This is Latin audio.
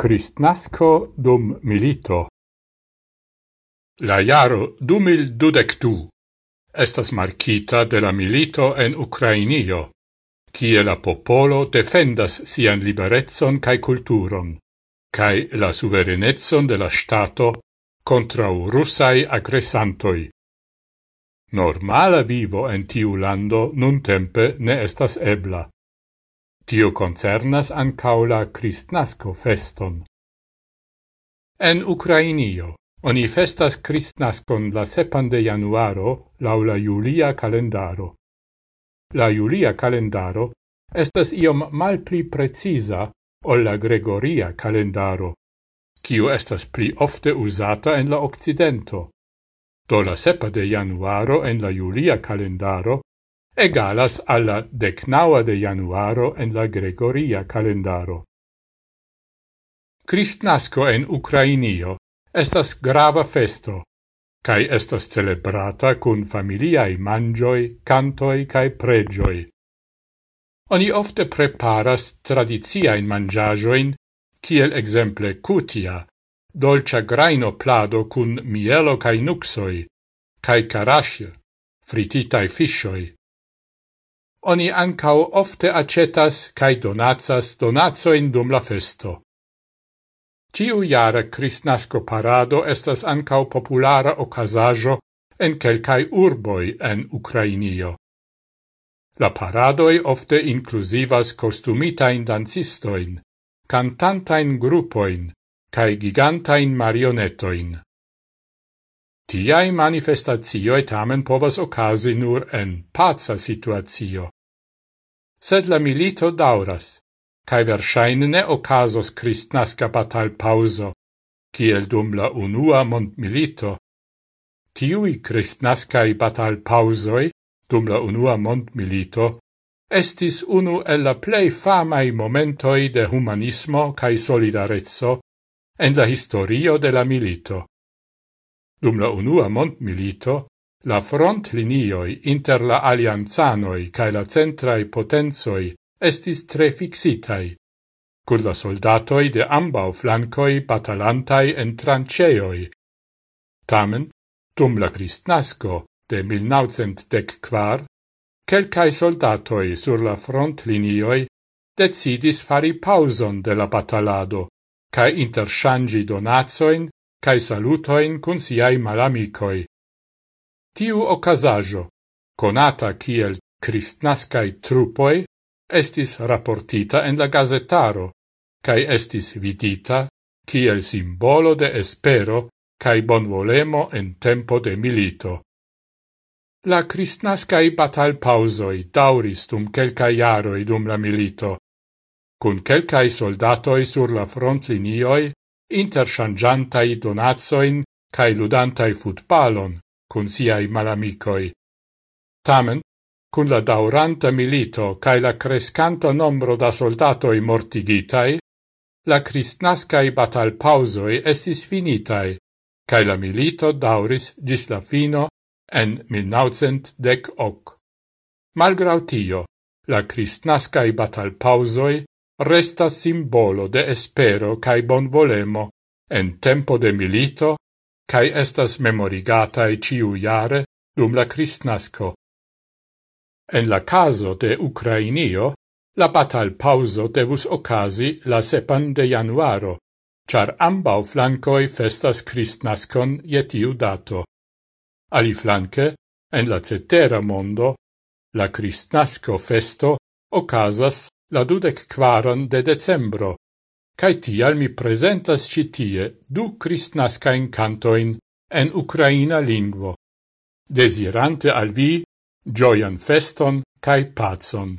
Kristnasko dum milito. La jaro dudectu estas markita de la milito en Ukrainio, kie la popolo defendas sian liberezzon kaj kulturon, kaj la suverenecon de la ŝtato u russai agresantoj. Normala vivo en tiu lando nuntempe ne estas ebla. Tio concernas ancau la Christnasco feston. En Ukrainio oni festas Christnascon la sepan de januaro laŭ la julia kalendaro. La julia kalendaro estas iom malpli precisa ol la gregoria kalendaro, kiu estas pli ofte uzata en la Occidento. Do la sepa de januaro en la julia kalendaro egalas alla decnaua de januaro en la gregoria calendaro. Cristnasco en Ukrainio estas grava festo, cae estas celebrata cun familiae mangioi, cantoi cae pregioi. Oni ofte preparas tradiziain mangiagioin, kiel exemple cutia, dolcia graino plado cun mielo cae nuxoi, cae carasce, frititae fishoi, oni ancau ofte acetas cae donatsas donatsoin dum la festo. Ciu jara Christnasco parado estas ancau populara ocasajo en quelcae urboi en Ucrainio. La paradoi ofte inclusivas costumitain dancistoin, cantantain gruppoin, cae gigantain marionetoin. Tiai manifestazioi tamen povas ocasi nur en pazza situazio. Sed la milito dauras, cae versaine ne ocasos cristnasca batal pauso, kiel dum la unua mont milito. Tiui cristnascai batal pausoi, dum la unua mont milito, estis unu el la plei famai momentoi de humanismo cae solidarezzo en la historio de la milito. Dum la unua mondmilito, la frontlinioj inter la alianzanoi cae la centrai potenzoi estis tre fixitai, cur la soldatoi de ambau flancoi batalantai en tranceoi. Tamen, dum la cristnasco de 1914, quelcae soldatoi sur la frontlinioi decidis fari pauson de la batalado, cae interchangi donatsoin cae salutoin cun siai malamicoi. Tiu ocasajo, conata kiel cristnascai trupoi, estis raportita en la gazetaro, cae estis vidita kiel simbolo de espero cae bonvolemo en tempo de milito. La cristnascai batal pausoi dauris dum quelcae iaroi dum la milito, cun quelcae soldatoi sur la front linioi interchangiantai donatsoin cae ludantai futbalon kun siai malamicoi. Tamen, kun la dauranta milito cae la crescanta nombro da soldatoi mortigitai, la cristnascai batalpausoi estis finitai, cae la milito dauris gis la fino en 1910. Malgrau tio, la cristnascai batalpausoi resta simbolo de espero cae bonvolemo en tempo de milito cae estas memorigatae ciu jare dum la Cristnasco. En la caso de Ucrainio, la batal pauso devus ocasi la sepan de januaro, char ambau flancoi festas Cristnascon jetiu dato. Ali flanque, en la cetera mondo, la Cristnasco festo ocasas la dudec quaran de decembro, cae tial mi presentas citie du cristnascain cantoin en Ucraina lingvo, desirante al vi gioian feston cae pazon.